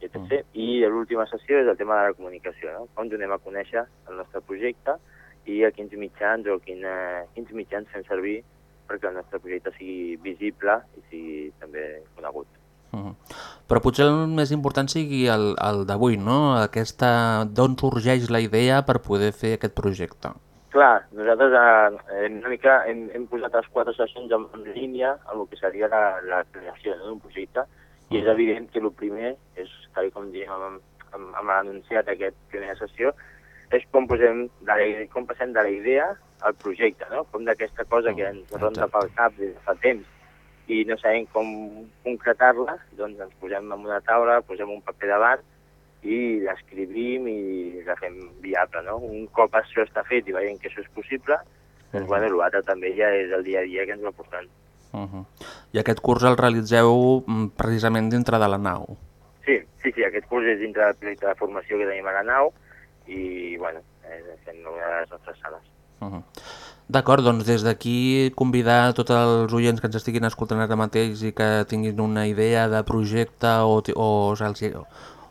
etc. Mm. I l'última sessió és el tema de la comunicació, no? com donem a conèixer el nostre projecte i a quins mitjans o quina, quins mitjans fem servir perquè el nostre projecte sigui visible i sigui també conegut. Però potser el més important sigui el, el d'avui, no? Aquesta... D'on sorgeix la idea per poder fer aquest projecte? Clar, nosaltres eh, una mica hem, hem posat les quatre sessions en, en línia amb el que seria la, la creació no, d'un projecte i és evident que el primer és, tal com diem amb, amb, amb l'anunciat d'aquesta primera sessió, és com, posem de la, com passem de la idea al projecte, no? com d'aquesta cosa que ens ronda pel cap des de fa temps i no sabem com concretar-la, doncs ens posem en una taula, posem un paper davant i l'escrivim i la fem viable. No? Un cop això està fet i veiem que això és possible, doncs bueno, l'altre també ja és el dia a dia que ens va portant. Uh -huh. I aquest curs el realitzeu mm, precisament dintre de la nau? Sí, sí, sí, aquest curs és dintre del projecte de formació que tenim a la nau i, bueno, és en una de les nostres sales. Uh -huh. D'acord, doncs des d'aquí convidar tots els oients que ens estiguin escoltant ara mateix i que tinguin una idea de projecte o, o, o,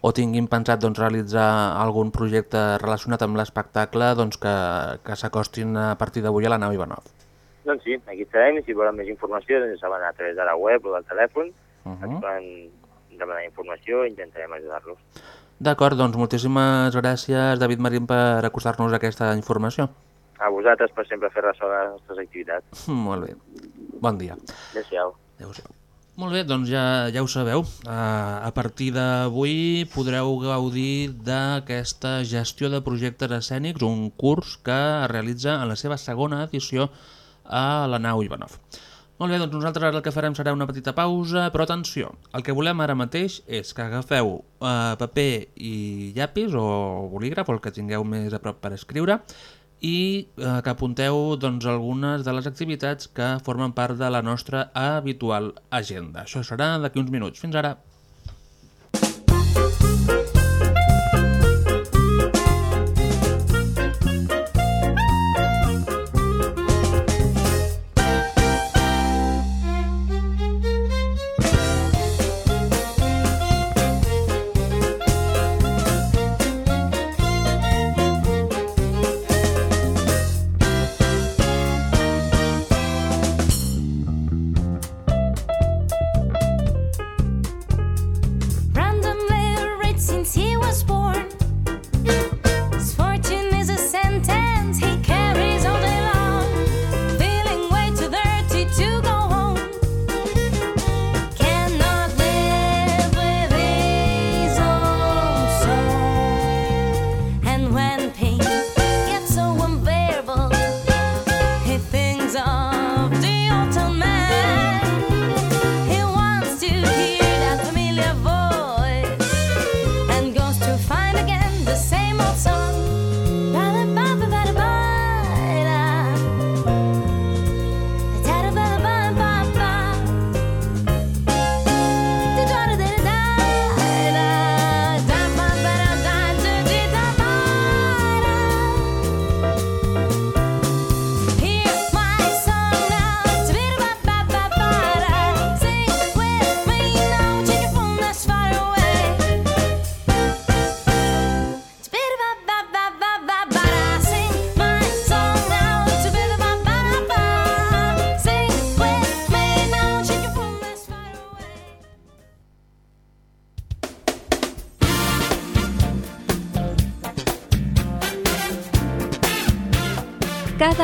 o tinguin pensat doncs, realitzar algun projecte relacionat amb l'espectacle doncs, que, que s'acostin a partir d'avui a la nau Ivanov. Doncs sí, aquí estarem i si volen més informació doncs saben a través de la web o del telèfon, uh -huh. ens poden demanar informació i intentarem ajudar-los. D'acord, doncs moltíssimes gràcies David Marín per acostar-nos aquesta informació. A vosaltres per sempre fer ressò de les nostres activitats. Molt bé. Bon dia. Adéu-siau. Adéu-siau. Molt bé, doncs ja, ja ho sabeu. Uh, a partir d'avui podreu gaudir d'aquesta gestió de projectes escènics, un curs que es realitza en la seva segona edició a la nau Ivanov. Molt bé, doncs nosaltres el que farem serà una petita pausa, però atenció, el que volem ara mateix és que agafeu eh, paper i llapis o bolígraf, o el que tingueu més a prop per escriure, i eh, que apunteu doncs, algunes de les activitats que formen part de la nostra habitual agenda. Això serà d'aquí uns minuts. Fins ara!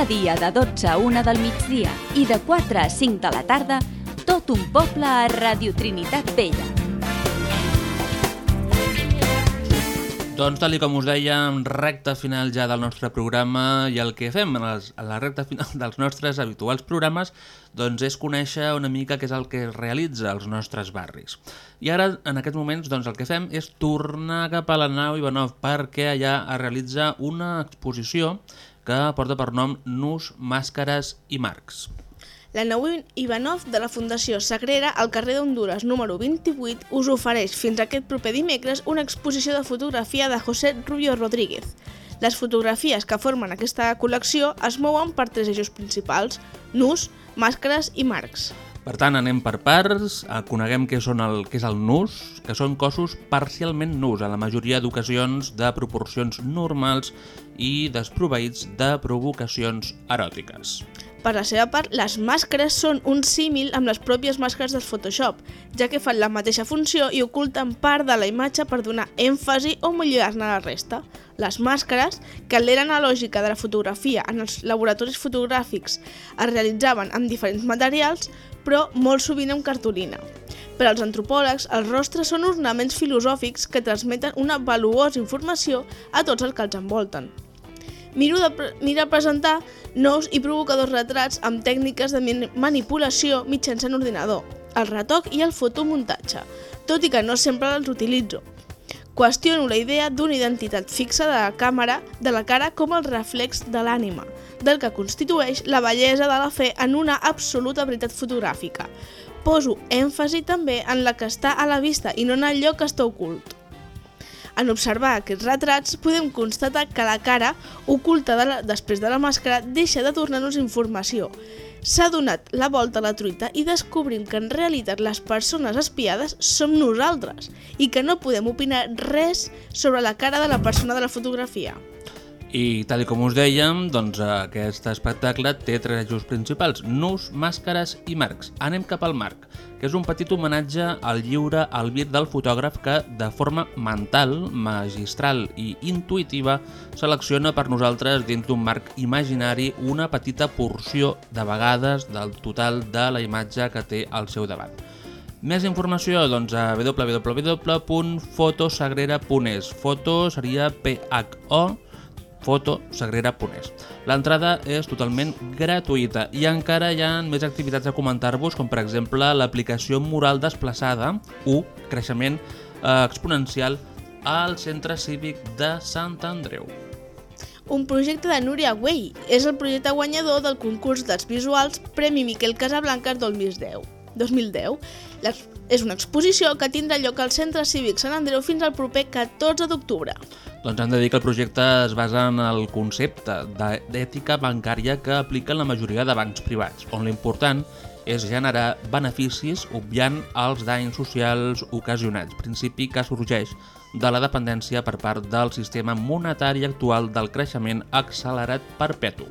Dia de 12 a 1 del migdia i de 4 a 5 de la tarda, tot un poble a Radio Trinitat Vella. Doncs tal com us dèiem, recta final ja del nostre programa i el que fem en, les, en la recta final dels nostres habituals programes doncs és conèixer una mica què és el que es realitza als nostres barris. I ara, en aquests moments, doncs, el que fem és tornar cap a la nau Ivanov perquè allà es realitza una exposició que porta per nom Nus, Màscares i Marcs. La nau Ivanov de la Fundació Sagrera al carrer d'Honduras número 28 us ofereix fins aquest proper dimecres una exposició de fotografia de José Rubio Rodríguez. Les fotografies que formen aquesta col·lecció es mouen per tres eixos principals, nus, màscares i marcs. Per tant, anem per parts, eh, coneguem què, són el, què és el nus, que són cossos parcialment nus, en la majoria d'ocasions de proporcions normals i desproveïts de provocacions eròtiques. Per la seva part, les màscares són un símil amb les pròpies màscares del Photoshop, ja que fan la mateixa funció i oculten part de la imatge per donar èmfasi o millorar-ne la resta. Les màscares, que l'era analògica de la fotografia en els laboratoris fotogràfics es realitzaven amb diferents materials, però molt sovint amb cartolina. Per als antropòlegs, els rostres són ornaments filosòfics que transmeten una valuosa informació a tots els que els envolten. Miro de pre mira presentar nous i provocadors retrats amb tècniques de manipulació mitjançant ordinador, el retoc i el fotomuntatge, tot i que no sempre els utilitzo. Qüestiono la idea d'una identitat fixa de la càmera de la cara com el reflex de l'ànima, del que constitueix la bellesa de la fe en una absoluta veritat fotogràfica. Poso èmfasi també en la que està a la vista i no en allò que està ocult. En observar aquests retrats podem constatar que la cara, oculta de la, després de la màscara, deixa de tornar-nos informació. S'ha donat la volta a la truita i descobrim que en realitat les persones espiades som nosaltres i que no podem opinar res sobre la cara de la persona de la fotografia. I tal com us dèiem, doncs aquest espectacle té tres eixos principals, nus, màscares i marcs. Anem cap al marc, que és un petit homenatge al lliure albir del fotògraf que, de forma mental, magistral i intuïtiva, selecciona per nosaltres dins d'un marc imaginari una petita porció, de vegades, del total de la imatge que té al seu davant. Més informació doncs, a www.fotosagrera.es. Foto seria P-H-O, fotosagrera.es. L'entrada és totalment gratuïta i encara hi ha més activitats a comentar-vos, com per exemple l'aplicació Moral Desplaçada, 1, creixement eh, exponencial, al Centre Cívic de Sant Andreu. Un projecte de Núria Güell és el projecte guanyador del concurs dels visuals Premi Miquel Casablanca 2010. 2010. És una exposició que tindrà lloc al Centre Cívic Sant Andreu fins al proper 14 d'octubre. Doncs hem de dir que el projecte es basa en el concepte d'ètica bancària que apliquen la majoria de bancs privats, on l'important és generar beneficis obviant els danys socials ocasionats, principi que sorgeix de la dependència per part del sistema monetari actual del creixement accelerat perpetu.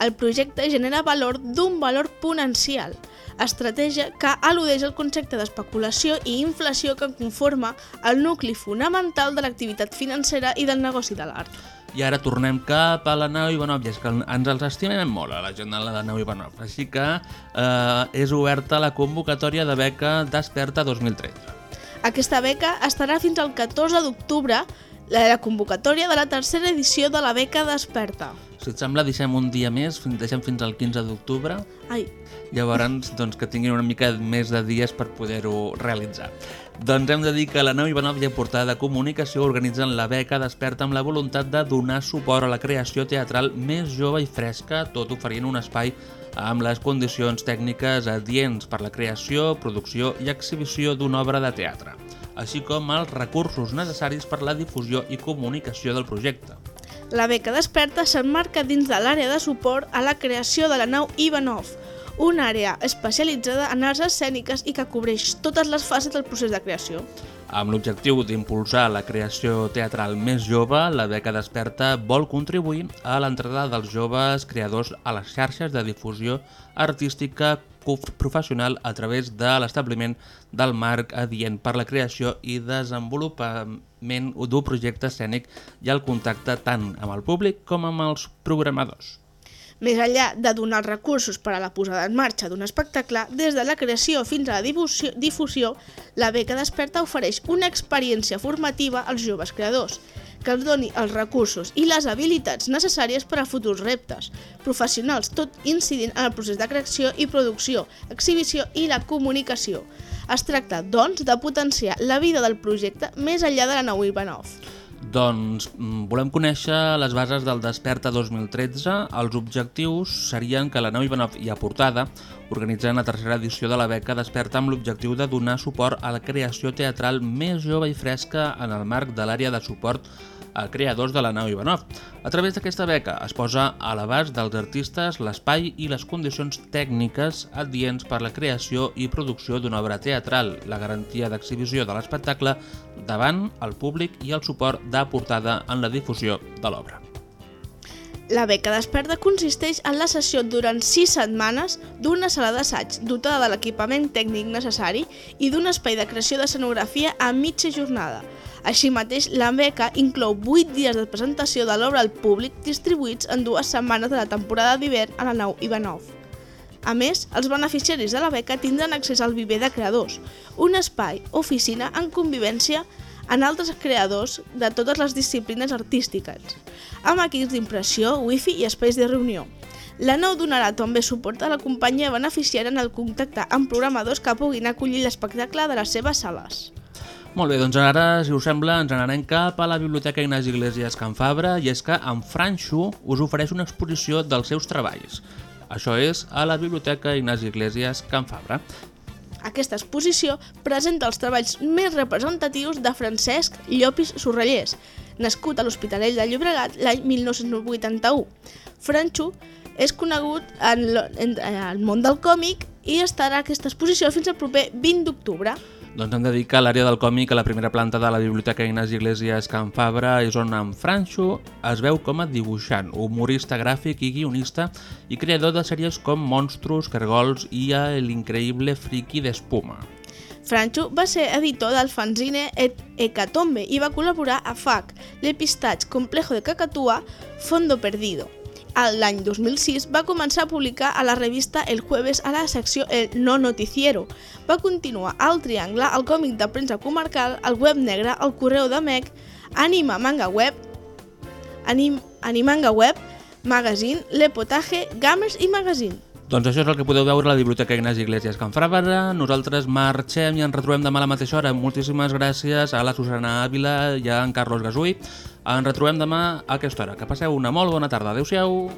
El projecte genera valor d'un valor potencial, estratègia que al·ludeix el concepte d'especulació i inflació que conforma el nucli fonamental de l'activitat financera i del negoci de l'art. I ara tornem cap a la nau Ivanov, i és que ens els estimem molt a la gent de la nau Ivanov, així que eh, és oberta la convocatòria de beca Desperta 2013. Aquesta beca estarà fins al 14 d'octubre, la, la convocatòria de la tercera edició de la beca Desperta. Si et sembla, deixem un dia més, deixem fins al 15 d'octubre. Ai. Llavors, doncs, que tinguin una mica més de dies per poder-ho realitzar. Doncs hem de dir que la Nau i el Portal de Comunicació organitzen la beca Desperta amb la voluntat de donar suport a la creació teatral més jove i fresca, tot oferint un espai amb les condicions tècniques adients per la creació, producció i exhibició d'una obra de teatre, així com els recursos necessaris per la difusió i comunicació del projecte. La beca Desperta s'emmarca dins de l'àrea de suport a la creació de la nau Ivanov, una àrea especialitzada en arts escèniques i que cobreix totes les fases del procés de creació. Amb l'objectiu d'impulsar la creació teatral més jove, la beca Desperta vol contribuir a l'entrada dels joves creadors a les xarxes de difusió artística professional a través de l'establiment del marc adient per la creació i desenvolupament d'un projecte escènic i el contacte tant amb el públic com amb els programadors. Més enllà de donar els recursos per a la posada en marxa d'un espectacle, des de la creació fins a la difusió, la beca Desperta ofereix una experiència formativa als joves creadors, que els doni els recursos i les habilitats necessàries per a futurs reptes professionals, tot incidint en el procés de creació i producció, exhibició i la comunicació. Es tracta, doncs, de potenciar la vida del projecte més enllà de la nau Ivanov. Doncs mm, volem conèixer les bases del Desperta 2013. Els objectius serien que la nau Ivanov i Aportada organitzen la tercera edició de la beca Desperta amb l'objectiu de donar suport a la creació teatral més jove i fresca en el marc de l'àrea de suport a creadors de la nau Ivanov. A través d'aquesta beca es posa a l'abast dels artistes l'espai i les condicions tècniques adients per la creació i producció d'una obra teatral, la garantia d'exhibició de l'espectacle davant el públic i el suport de portada en la difusió de l'obra. La beca Desperta consisteix en la sessió durant 6 setmanes d'una sala d'assaig dotada de l'equipament tècnic necessari i d'un espai de creació d'escenografia a mitja jornada. Així mateix, la beca inclou 8 dies de presentació de l'obra al públic distribuïts en dues setmanes de la temporada d'hivern a la nau Ivanov. A més, els beneficiaris de la beca tindran accés al viver de creadors, un espai, oficina en convivència en altres creadors de totes les disciplines artístiques, amb equips d'impressió, wifi i espais de reunió. La nou donarà també suport a la companyia beneficiària en el contacte amb programadors que puguin acollir l'espectacle de les seves sales. Molt bé, doncs ara, si us sembla, ens n'anem cap a la Biblioteca Ignasi Iglesias Can Fabra i és que en Franxo us ofereix una exposició dels seus treballs. Això és a la Biblioteca Ignasi Iglesias Can Fabra. Aquesta exposició presenta els treballs més representatius de Francesc Llopis Sorrellers, nascut a l'Hospitalet de Llobregat l'any 1981. Franxo és conegut en, el món del còmic i estarà aquesta exposició fins al proper 20 d'octubre. Doncs hem de dir que l'àrea del còmic a la primera planta de la Biblioteca Ignasi Iglesias Can Fabra és on en Franxo es veu com a dibuixant, humorista gràfic i guionista i creador de sèries com Monstros, Cargols i El increïble friki d'espuma. Francho va ser editor del fanzine Et Hecatombe i va col·laborar a FAC, l'Epistats Complejo de Cacatua, Fondo Perdido. L'any 2006 va començar a publicar a la revista El Jueves a la secció El No Noticiero. Va continuar al Triangle, el còmic de premsa comarcal, el Web Negre, el Correu de Mec, Anima Manga Web, Anim, Animanga Web, Magazine, L'Epotaje, Gamers i Magazine. Doncs això és el que podeu veure a la Biblioteca Ignasi Iglesias Can Fabra. Nosaltres marxem i ens retrobem demà a la mateixa hora. Moltíssimes gràcies a la Susana Ávila i a en Carlos Gasui. Ens retrobem demà a aquesta hora. Que passeu una molt bona tarda. Adéu-siau.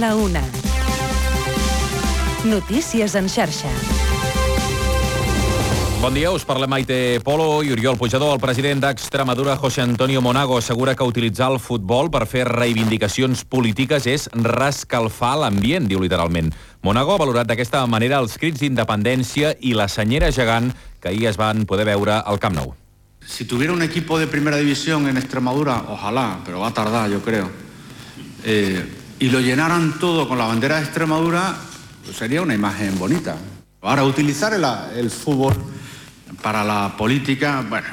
La una. Notícies en xarxa. Bon dia, us parlem Maite Polo i Oriol Pujador. El president d'Extremadura, José Antonio Monago, assegura que utilitzar el futbol per fer reivindicacions polítiques és rescalfar l'ambient, diu literalment. Monago ha valorat d'aquesta manera els crits d'independència i la senyera gegant que ahir es van poder veure al Camp Nou. Si tuviera un equipo de primera división en Extremadura, ojalá, pero va a tardar, yo creo, eh, y lo llenaran todo con la bandera de Extremadura, pues sería una imagen bonita. Ahora, utilizar el, el fútbol para la política, bueno,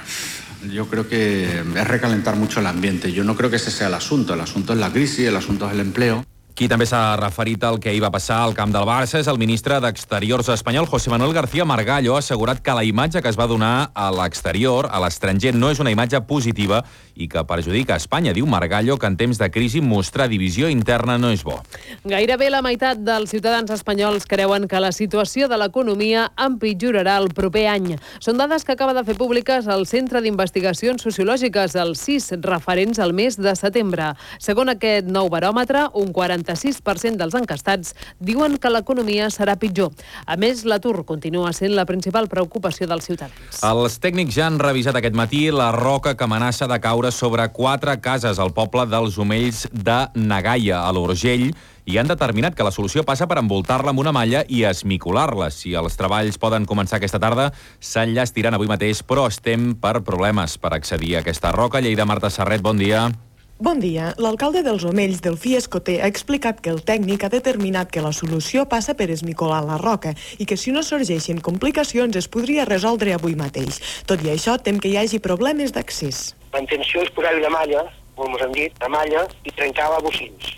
yo creo que es recalentar mucho el ambiente. Yo no creo que ese sea el asunto. El asunto es la crisis, el asunto es el empleo. Qui també s'ha referit al que hi va passar al camp del Barça és el ministre d'Exteriors espanyol, José Manuel García Margallo, ha assegurat que la imatge que es va donar a l'exterior, a l'estranger, no és una imatge positiva i que perjudica Espanya. Diu Margallo que en temps de crisi mostrar divisió interna no és bo. Gairebé la meitat dels ciutadans espanyols creuen que la situació de l'economia empitjorarà el proper any. Són dades que acaba de fer públiques el Centre d'Investigacions Sociològiques, el CIS, referents al mes de setembre. Segons aquest nou baròmetre, un 46% dels encastats diuen que l'economia serà pitjor. A més, l'atur continua sent la principal preocupació dels ciutadans. Els tècnics ja han revisat aquest matí la roca que amenaça de caure sobre quatre cases al poble dels Omells de Nagaia, a l'Urgell, i han determinat que la solució passa per envoltar-la amb una malla i esmicular-la. Si els treballs poden començar aquesta tarda, s'enllastiran avui mateix, però estem per problemes per accedir a aquesta roca. Lleida Marta Serret, bon dia. Bon dia. L'alcalde dels Omells, Delfí Escoté, ha explicat que el tècnic ha determinat que la solució passa per esmicolar la roca i que si no sorgeixen complicacions es podria resoldre avui mateix. Tot i això, tem que hi hagi problemes d'accés. La intenció és posar-hi una malla, com us han dit, una malla i trencar-la bocins.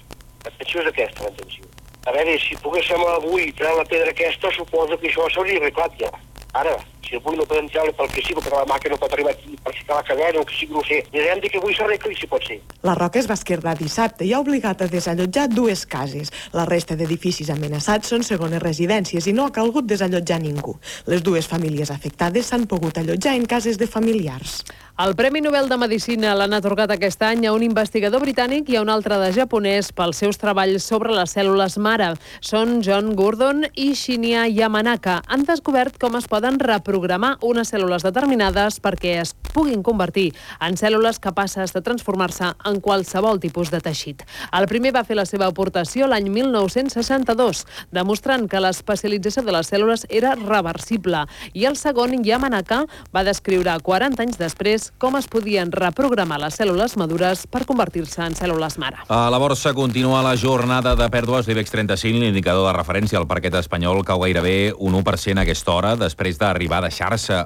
La intenció és aquesta, la intenció. A veure, si poguéssim avui treure la pedra aquesta, suposo que això s'hauria arreglat ja. Ara, si avui no podem treure pel que sí, perquè la màquina no pot arribar aquí per ficar la cadena o que sigui grosser, mirarem de que avui s'arregli si pot ser. La roca es va esquerdar dissabte i ha obligat a desallotjar dues cases. La resta d'edificis amenaçats són segones residències i no ha calgut desallotjar ningú. Les dues famílies afectades s'han pogut allotjar en cases de familiars. El Premi Nobel de Medicina l'han atorgat aquest any a un investigador britànic i a un altre de japonès pels seus treballs sobre les cèl·lules mare. Són John Gurdon i Shinya Yamanaka. Han descobert com es poden reprogramar unes cèl·lules determinades perquè es puguin convertir en cèl·lules capaces de transformar-se en qualsevol tipus de teixit. El primer va fer la seva aportació l'any 1962, demostrant que l'especialització de les cèl·lules era reversible. I el segon, Yamanaka, va descriure 40 anys després com es podien reprogramar les cèl·lules madures per convertir-se en cèl·lules mare. A la borsa continua la jornada de pèrdues d'IBEX 35, l'indicador de referència al parquet espanyol cau gairebé un 1% a aquesta hora, després d'arribar a deixar-se